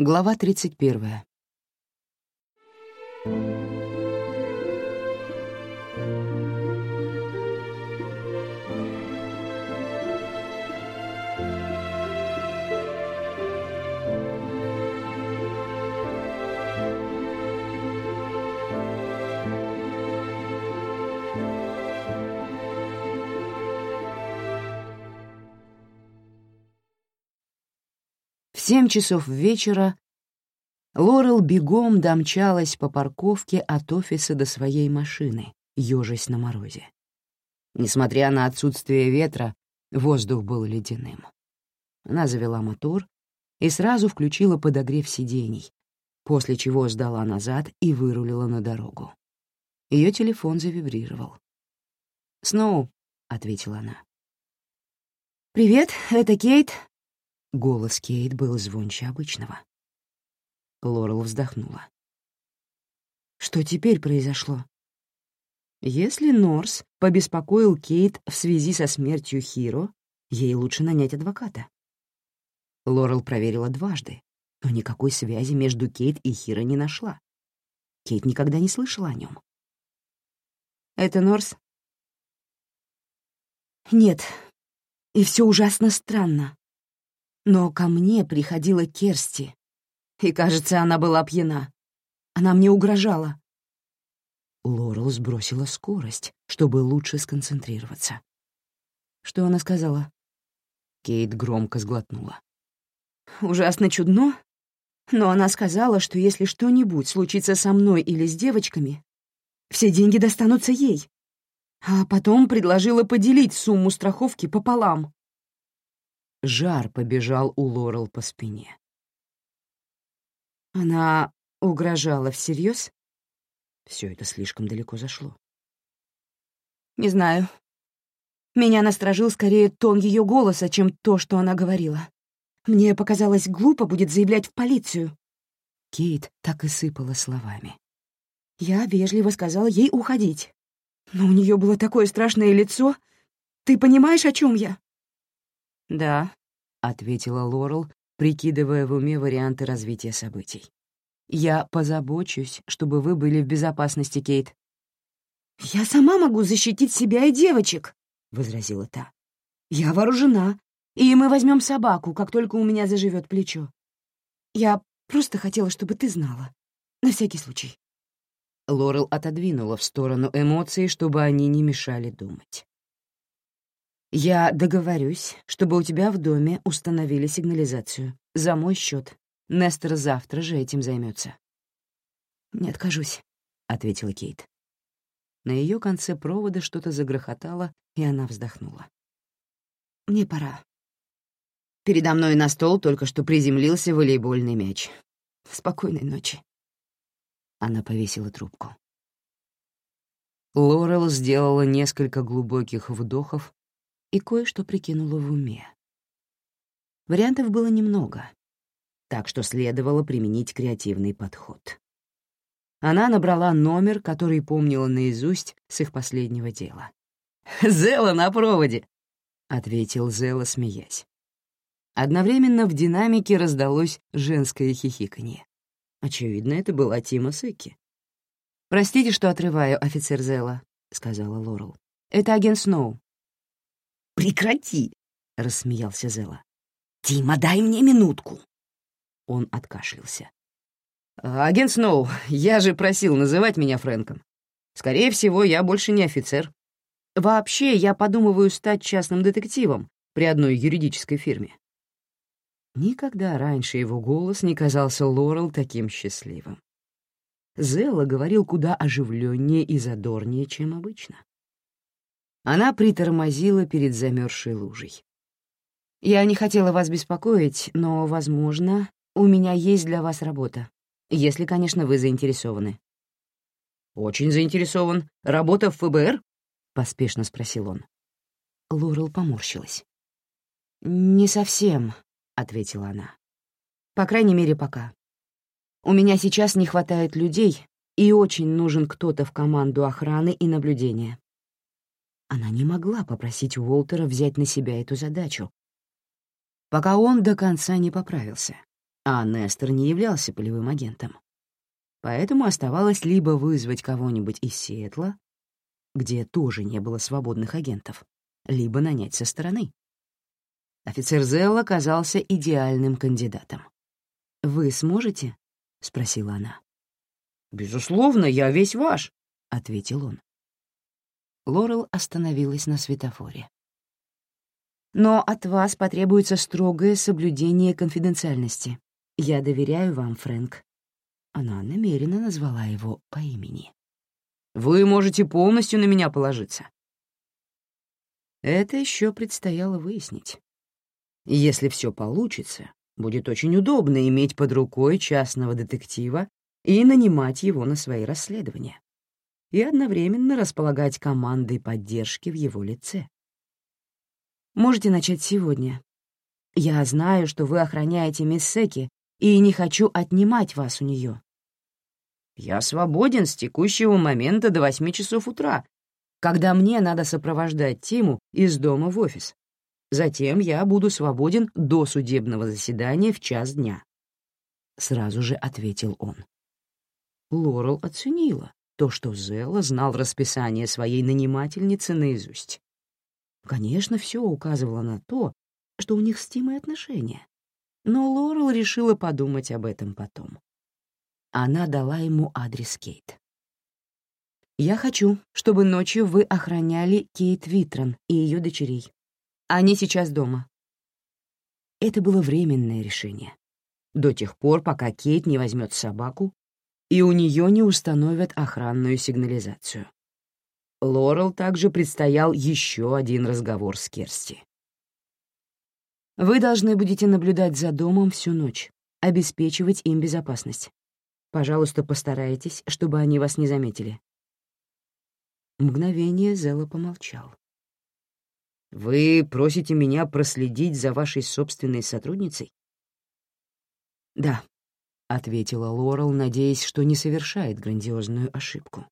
Глава 31. Семь часов вечера Лорел бегом домчалась по парковке от офиса до своей машины, ежась на морозе. Несмотря на отсутствие ветра, воздух был ледяным. Она завела мотор и сразу включила подогрев сидений, после чего сдала назад и вырулила на дорогу. Ее телефон завибрировал. «Сноу», — ответила она. «Привет, это Кейт», Голос Кейт был звонче обычного. Лорел вздохнула. Что теперь произошло? Если Норс побеспокоил Кейт в связи со смертью Хиро, ей лучше нанять адвоката. Лорел проверила дважды, но никакой связи между Кейт и Хиро не нашла. Кейт никогда не слышала о нем. «Это Норс?» «Нет, и все ужасно странно. Но ко мне приходила Керсти, и, кажется, она была пьяна. Она мне угрожала. Лорел сбросила скорость, чтобы лучше сконцентрироваться. Что она сказала? Кейт громко сглотнула. Ужасно чудно, но она сказала, что если что-нибудь случится со мной или с девочками, все деньги достанутся ей. А потом предложила поделить сумму страховки пополам. Жар побежал у Лорел по спине. Она угрожала всерьез? Все это слишком далеко зашло. Не знаю. Меня насторожил скорее тон ее голоса, чем то, что она говорила. Мне показалось, глупо будет заявлять в полицию. Кейт так и сыпала словами. Я вежливо сказала ей уходить. Но у нее было такое страшное лицо. Ты понимаешь, о чем я? «Да», — ответила Лорел, прикидывая в уме варианты развития событий. «Я позабочусь, чтобы вы были в безопасности, Кейт». «Я сама могу защитить себя и девочек», — возразила та. «Я вооружена, и мы возьмем собаку, как только у меня заживет плечо. Я просто хотела, чтобы ты знала. На всякий случай». Лорел отодвинула в сторону эмоции, чтобы они не мешали думать. Я договорюсь, чтобы у тебя в доме установили сигнализацию. За мой счет. Нестер завтра же этим займется. «Не откажусь», — ответила Кейт. На ее конце провода что-то загрохотало, и она вздохнула. «Мне пора». Передо мной на стол только что приземлился волейбольный мяч. Спокойной ночи. Она повесила трубку. Лорел сделала несколько глубоких вдохов и кое-что прикинула в уме. Вариантов было немного, так что следовало применить креативный подход. Она набрала номер, который помнила наизусть с их последнего дела. «Зела на проводе!» — ответил Зела, смеясь. Одновременно в динамике раздалось женское хихиканье. Очевидно, это была Тима Секи. «Простите, что отрываю, офицер Зела», — сказала Лорел. «Это агент Сноу. «Прекрати!» — рассмеялся Зела. «Тима, дай мне минутку!» Он откашлялся. «Агент Сноу, я же просил называть меня Фрэнком. Скорее всего, я больше не офицер. Вообще, я подумываю стать частным детективом при одной юридической фирме». Никогда раньше его голос не казался Лорел таким счастливым. Зелла говорил куда оживленнее и задорнее, чем обычно. Она притормозила перед замерзшей лужей. «Я не хотела вас беспокоить, но, возможно, у меня есть для вас работа, если, конечно, вы заинтересованы». «Очень заинтересован. Работа в ФБР?» — поспешно спросил он. Лорел поморщилась. «Не совсем», — ответила она. «По крайней мере, пока. У меня сейчас не хватает людей, и очень нужен кто-то в команду охраны и наблюдения. Она не могла попросить Уолтера взять на себя эту задачу, пока он до конца не поправился. а Нестер не являлся полевым агентом. Поэтому оставалось либо вызвать кого-нибудь из Сиэтла, где тоже не было свободных агентов, либо нанять со стороны. Офицер Зелл оказался идеальным кандидатом. «Вы сможете?» — спросила она. «Безусловно, я весь ваш», — ответил он. Лорел остановилась на светофоре. «Но от вас потребуется строгое соблюдение конфиденциальности. Я доверяю вам, Фрэнк». Она намеренно назвала его по имени. «Вы можете полностью на меня положиться». Это еще предстояло выяснить. Если все получится, будет очень удобно иметь под рукой частного детектива и нанимать его на свои расследования и одновременно располагать командой поддержки в его лице. Можете начать сегодня. Я знаю, что вы охраняете мисс Секи, и не хочу отнимать вас у нее. Я свободен с текущего момента до восьми часов утра, когда мне надо сопровождать Тиму из дома в офис. Затем я буду свободен до судебного заседания в час дня. Сразу же ответил он. Лорел оценила то, что Зелла знал расписание своей нанимательницы наизусть. Конечно, все указывало на то, что у них с Тимой отношения. Но Лорел решила подумать об этом потом. Она дала ему адрес Кейт. «Я хочу, чтобы ночью вы охраняли Кейт Витрон и ее дочерей. Они сейчас дома». Это было временное решение. До тех пор, пока Кейт не возьмет собаку и у нее не установят охранную сигнализацию. Лорел также предстоял еще один разговор с Керсти. «Вы должны будете наблюдать за домом всю ночь, обеспечивать им безопасность. Пожалуйста, постарайтесь, чтобы они вас не заметили». Мгновение Зелла помолчал. «Вы просите меня проследить за вашей собственной сотрудницей?» «Да», — ответила Лорел, надеясь, что не совершает грандиозную ошибку.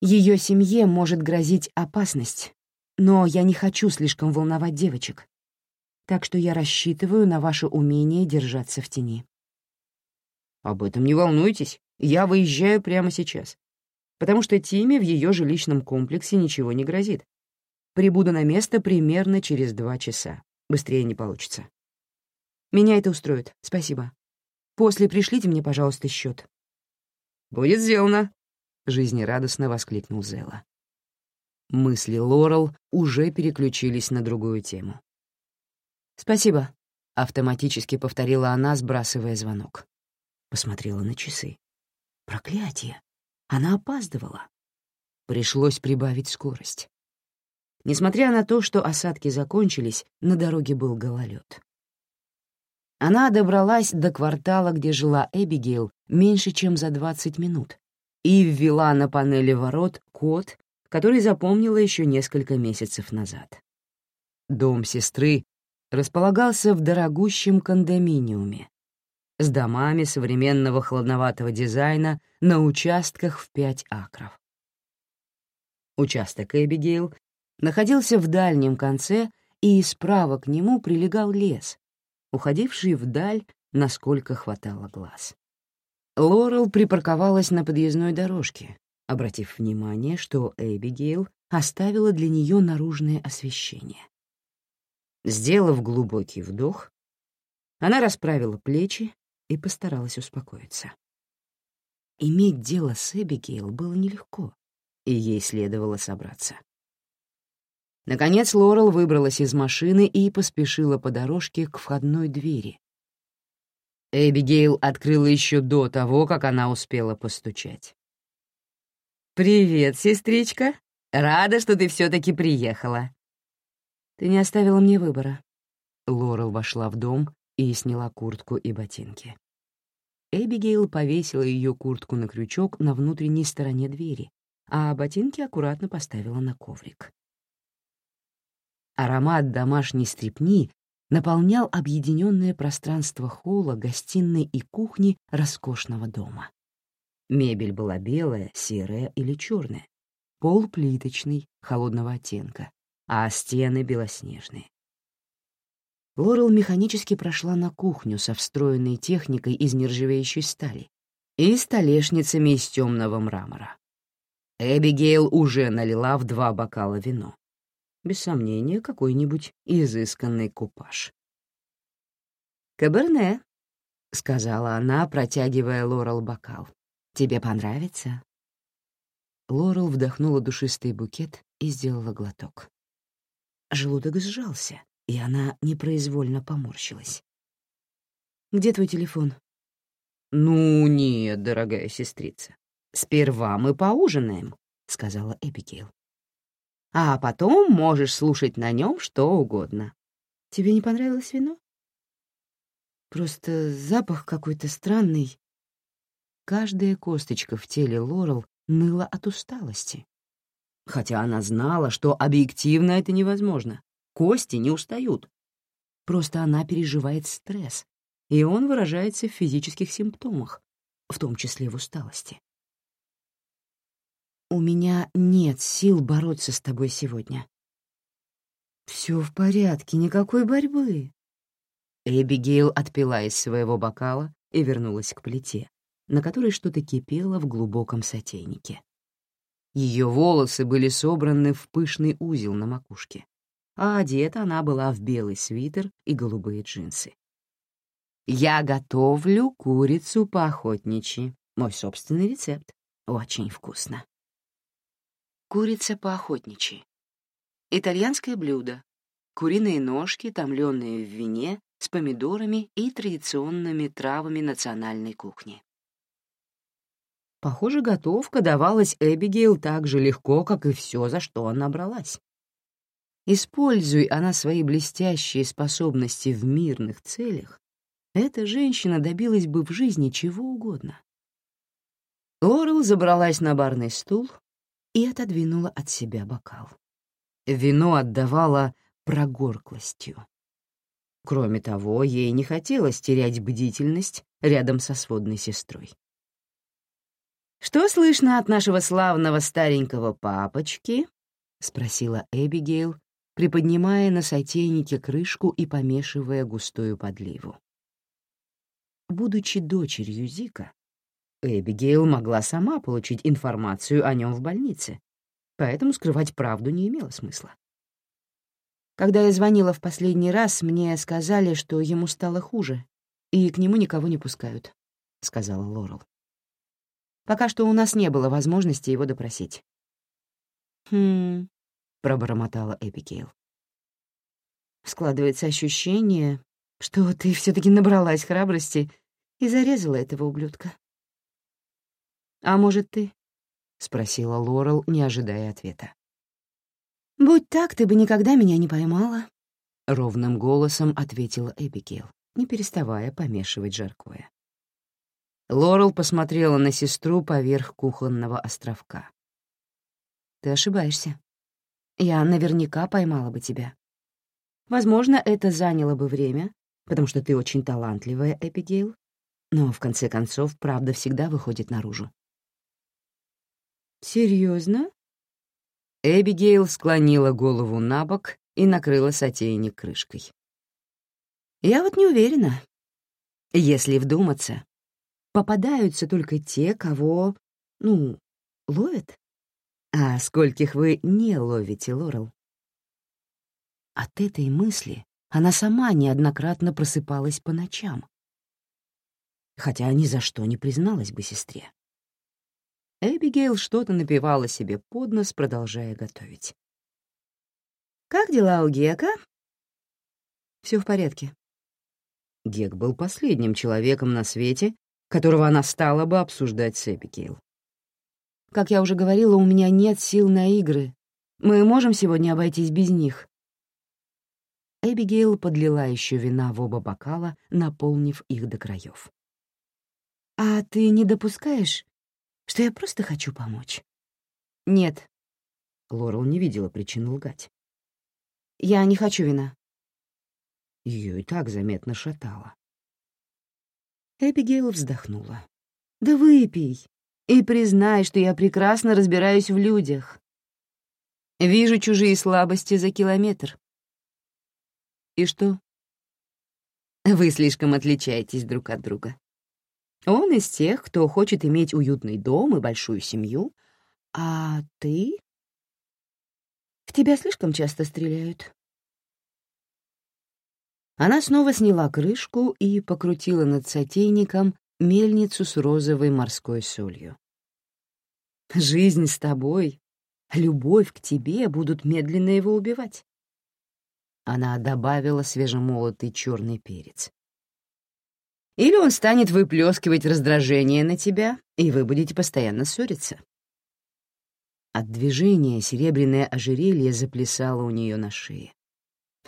Ее семье может грозить опасность, но я не хочу слишком волновать девочек, так что я рассчитываю на ваше умение держаться в тени. Об этом не волнуйтесь, я выезжаю прямо сейчас, потому что Тиме в ее жилищном комплексе ничего не грозит. Прибуду на место примерно через два часа. Быстрее не получится. Меня это устроит, спасибо. После пришлите мне, пожалуйста, счет. «Будет сделано», — жизнерадостно воскликнул Зела. Мысли Лорел уже переключились на другую тему. «Спасибо», — автоматически повторила она, сбрасывая звонок. Посмотрела на часы. Проклятие! Она опаздывала. Пришлось прибавить скорость. Несмотря на то, что осадки закончились, на дороге был гололед. Она добралась до квартала, где жила Эбигейл, меньше, чем за 20 минут, и ввела на панели ворот код, который запомнила еще несколько месяцев назад. Дом сестры располагался в дорогущем кондоминиуме с домами современного хладноватого дизайна на участках в 5 акров. Участок Эбигейл находился в дальнем конце, и справа к нему прилегал лес, уходивший вдаль, насколько хватало глаз. Лорел припарковалась на подъездной дорожке, обратив внимание, что Эбигейл оставила для нее наружное освещение. Сделав глубокий вдох, она расправила плечи и постаралась успокоиться. Иметь дело с Эбигейл было нелегко, и ей следовало собраться. Наконец Лорел выбралась из машины и поспешила по дорожке к входной двери. Эбигейл открыла еще до того, как она успела постучать. «Привет, сестричка. Рада, что ты все-таки приехала». «Ты не оставила мне выбора». Лорел вошла в дом и сняла куртку и ботинки. Эбигейл повесила ее куртку на крючок на внутренней стороне двери, а ботинки аккуратно поставила на коврик. Аромат домашней стрепни наполнял объединенное пространство холла, гостиной и кухни роскошного дома. Мебель была белая, серая или черная, пол плиточный, холодного оттенка, а стены белоснежные. Лорел механически прошла на кухню со встроенной техникой из нержавеющей стали и столешницами из темного мрамора. Эбигейл уже налила в два бокала вино. Без сомнения, какой-нибудь изысканный купаж. «Каберне», — сказала она, протягивая Лорел бокал. «Тебе понравится?» Лорел вдохнула душистый букет и сделала глоток. Желудок сжался, и она непроизвольно поморщилась. «Где твой телефон?» «Ну нет, дорогая сестрица. Сперва мы поужинаем», — сказала Эбигейл. «А потом можешь слушать на нем что угодно. Тебе не понравилось вино?» «Просто запах какой-то странный». Каждая косточка в теле Лорел ныла от усталости. Хотя она знала, что объективно это невозможно. Кости не устают. Просто она переживает стресс, и он выражается в физических симптомах, в том числе в усталости. «У меня нет сил бороться с тобой сегодня». «Все в порядке, никакой борьбы». Эбигейл отпила из своего бокала и вернулась к плите, на которой что-то кипело в глубоком сотейнике. Ее волосы были собраны в пышный узел на макушке, а одета она была в белый свитер и голубые джинсы. Я готовлю курицу по-охотничьи. Мой собственный рецепт. Очень вкусно. Курица по-охотничьи. Итальянское блюдо. Куриные ножки, томленные в вине, с помидорами и традиционными травами национальной кухни. Похоже, готовка давалась Эбигейл так же легко, как и все, за что она бралась. Используй она свои блестящие способности в мирных целях, эта женщина добилась бы в жизни чего угодно. Лорел забралась на барный стул и отодвинула от себя бокал. Вино отдавало прогорклостью. Кроме того, ей не хотелось терять бдительность рядом со сводной сестрой. «Что слышно от нашего славного старенького папочки?» — спросила Эбигейл, приподнимая на сотейнике крышку и помешивая густую подливу. Будучи дочерью Зика, Эбигейл могла сама получить информацию о нем в больнице, поэтому скрывать правду не имело смысла. Когда я звонила в последний раз, мне сказали, что ему стало хуже, и к нему никого не пускают, — сказала Лорел. Пока что у нас не было возможности его допросить. «Хм...» — пробормотала Эбигейл. Складывается ощущение, что ты все таки набралась храбрости и зарезала этого ублюдка. «А может, ты?» — спросила Лорел, не ожидая ответа. «Будь так, ты бы никогда меня не поймала», — ровным голосом ответила Эбигейл, не переставая помешивать жаркое. Лорел посмотрела на сестру поверх кухонного островка. «Ты ошибаешься. Я наверняка поймала бы тебя. Возможно, это заняло бы время, потому что ты очень талантливая, Эпигейл, но, в конце концов, правда всегда выходит наружу. Серьезно? Эбигейл склонила голову на бок и накрыла сотейник крышкой. «Я вот не уверена. Если вдуматься, попадаются только те, кого, ну, ловят. А скольких вы не ловите, Лорел?» От этой мысли она сама неоднократно просыпалась по ночам, хотя ни за что не призналась бы сестре. Эбигейл что-то напевала себе под нос, продолжая готовить. «Как дела у Гека?» Все в порядке». Гек был последним человеком на свете, которого она стала бы обсуждать с Эбигейл. «Как я уже говорила, у меня нет сил на игры. Мы можем сегодня обойтись без них». Эбигейл подлила еще вина в оба бокала, наполнив их до краев. «А ты не допускаешь, что я просто хочу помочь?» «Нет». Лорел не видела причин лгать. «Я не хочу вина». Ее и так заметно шатало. Эбигейл вздохнула. «Да выпей и признай, что я прекрасно разбираюсь в людях. Вижу чужие слабости за километр. И что? Вы слишком отличаетесь друг от друга. Он из тех, кто хочет иметь уютный дом и большую семью, а ты... В тебя слишком часто стреляют. Она снова сняла крышку и покрутила над сотейником мельницу с розовой морской солью. «Жизнь с тобой, любовь к тебе будут медленно его убивать». Она добавила свежемолотый черный перец. Или он станет выплескивать раздражение на тебя, и вы будете постоянно ссориться. От движения серебряное ожерелье заплясало у нее на шее.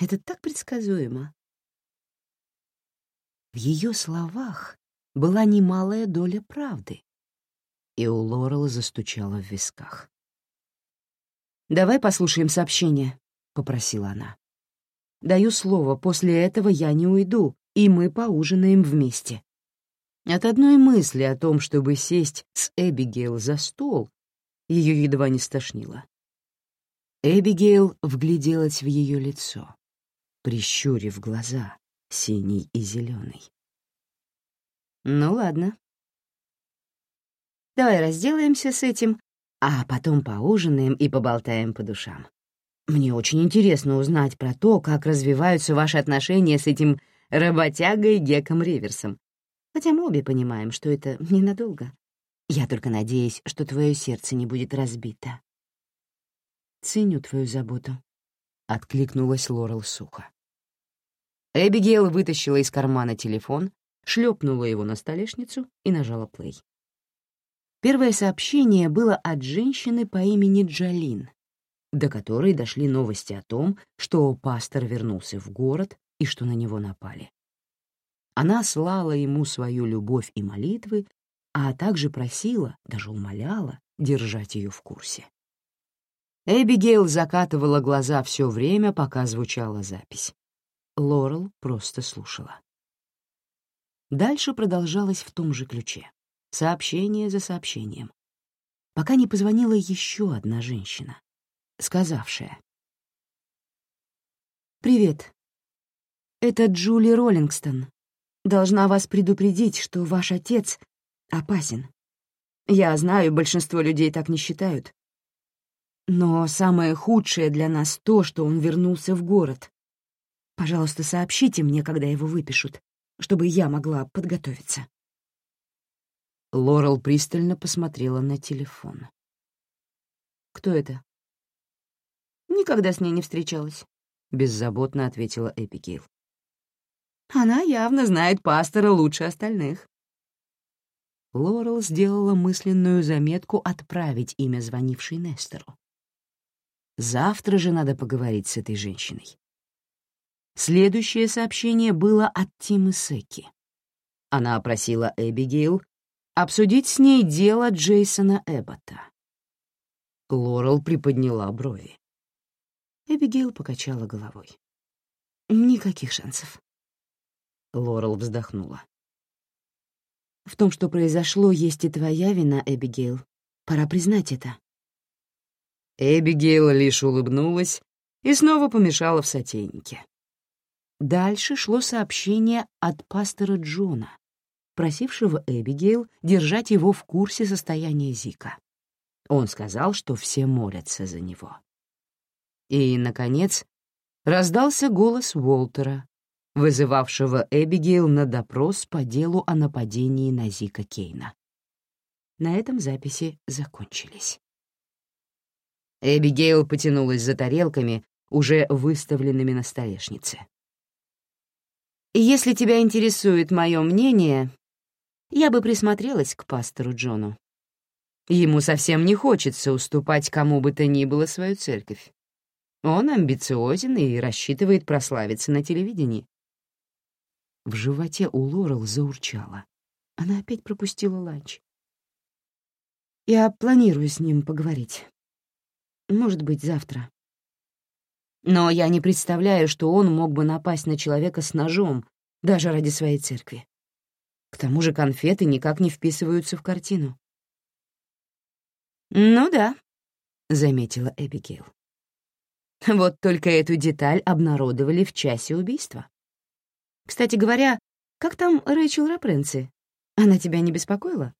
Это так предсказуемо. В ее словах была немалая доля правды, и у Лорел застучала в висках. «Давай послушаем сообщение», — попросила она. «Даю слово, после этого я не уйду, и мы поужинаем вместе. От одной мысли о том, чтобы сесть с Эбигейл за стол, ее едва не стошнило. Эбигейл вгляделась в ее лицо, прищурив глаза, синий и зеленый. «Ну ладно. Давай разделаемся с этим, а потом поужинаем и поболтаем по душам. Мне очень интересно узнать про то, как развиваются ваши отношения с этим работягой Геком Риверсом. Хотя мы обе понимаем, что это ненадолго. Я только надеюсь, что твое сердце не будет разбито. «Ценю твою заботу», — откликнулась Лорел сухо. Эбигейл вытащила из кармана телефон, шлепнула его на столешницу и нажала плей. Первое сообщение было от женщины по имени Джалин, до которой дошли новости о том, что пастор вернулся в город и что на него напали. Она слала ему свою любовь и молитвы, а также просила, даже умоляла, держать ее в курсе. Эбигейл закатывала глаза все время, пока звучала запись. Лорел просто слушала. Дальше продолжалось в том же ключе, сообщение за сообщением, пока не позвонила еще одна женщина, сказавшая. «Привет. Это Джули Роллингстон. Должна вас предупредить, что ваш отец опасен. Я знаю, большинство людей так не считают. Но самое худшее для нас то, что он вернулся в город. Пожалуйста, сообщите мне, когда его выпишут, чтобы я могла подготовиться. Лорел пристально посмотрела на телефон. «Кто это?» «Никогда с ней не встречалась», — беззаботно ответила Эпигейл. Она явно знает пастора лучше остальных. Лорел сделала мысленную заметку отправить имя звонившей Нестору. Завтра же надо поговорить с этой женщиной. Следующее сообщение было от Тимы Секи. Она опросила Эбигейл обсудить с ней дело Джейсона Эббота. Лорел приподняла брови. Эбигейл покачала головой. Никаких шансов. Лорел вздохнула. «В том, что произошло, есть и твоя вина, Эбигейл. Пора признать это». Эбигейл лишь улыбнулась и снова помешала в сотейнике. Дальше шло сообщение от пастора Джона, просившего Эбигейл держать его в курсе состояния Зика. Он сказал, что все молятся за него. И, наконец, раздался голос Уолтера, вызывавшего Эбигейл на допрос по делу о нападении на Зика Кейна. На этом записи закончились. Эбигейл потянулась за тарелками, уже выставленными на столешнице. «Если тебя интересует мое мнение, я бы присмотрелась к пастору Джону. Ему совсем не хочется уступать кому бы то ни было свою церковь. Он амбициозен и рассчитывает прославиться на телевидении. В животе у Лорел заурчало. Она опять пропустила ланч. Я планирую с ним поговорить. Может быть, завтра. Но я не представляю, что он мог бы напасть на человека с ножом, даже ради своей церкви. К тому же конфеты никак не вписываются в картину. «Ну да», — заметила Эбигейл. Вот только эту деталь обнародовали в часе убийства. Кстати говоря, как там Рэйчел Рапренци? Она тебя не беспокоила?»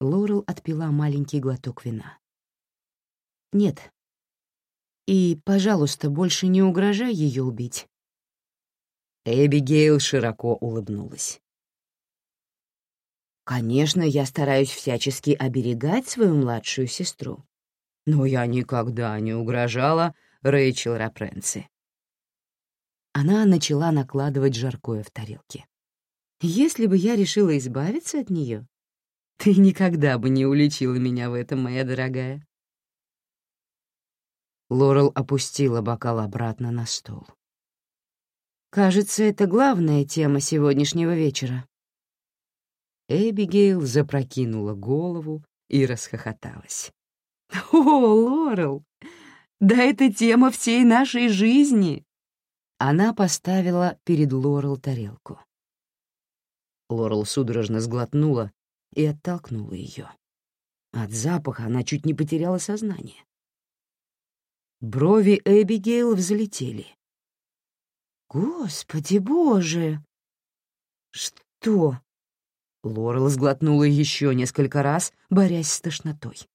Лорел отпила маленький глоток вина. «Нет. И, пожалуйста, больше не угрожай ее убить». Эбигейл широко улыбнулась. «Конечно, я стараюсь всячески оберегать свою младшую сестру, но я никогда не угрожала Рэйчел Рапренци». Она начала накладывать жаркое в тарелки. «Если бы я решила избавиться от нее, ты никогда бы не уличила меня в этом, моя дорогая. Лорел опустила бокал обратно на стол. Кажется, это главная тема сегодняшнего вечера. Эбигейл запрокинула голову и расхохоталась. «О, Лорел, да это тема всей нашей жизни!» Она поставила перед Лорел тарелку. Лорел судорожно сглотнула и оттолкнула ее. От запаха она чуть не потеряла сознание. Брови Эбигейл взлетели. «Господи боже!» «Что?» Лорел сглотнула еще несколько раз, борясь с тошнотой.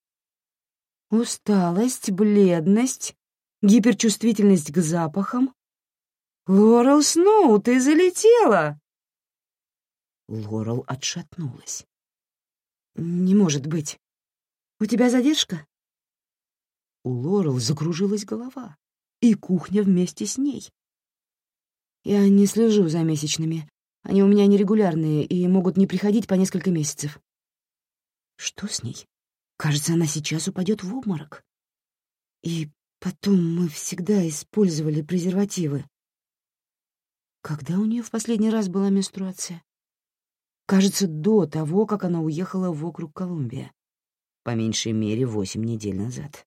«Усталость, бледность, гиперчувствительность к запахам. Лорел Сноу, ты залетела!» Лорел отшатнулась. «Не может быть. У тебя задержка?» У Лорел закружилась голова, и кухня вместе с ней. «Я не слежу за месячными. Они у меня нерегулярные и могут не приходить по несколько месяцев». «Что с ней? Кажется, она сейчас упадет в обморок. И потом мы всегда использовали презервативы. Когда у нее в последний раз была менструация? Кажется, до того, как она уехала в округ Колумбия. По меньшей мере, восемь недель назад.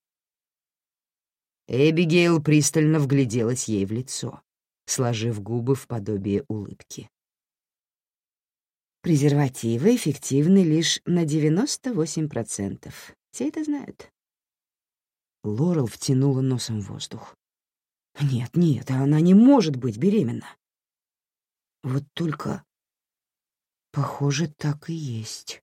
Эбигейл пристально вгляделась ей в лицо, сложив губы в подобие улыбки. Презервативы эффективны лишь на 98%. Все это знают. Лорел втянула носом воздух. Нет, нет, она не может быть беременна. Вот только Похоже, так и есть.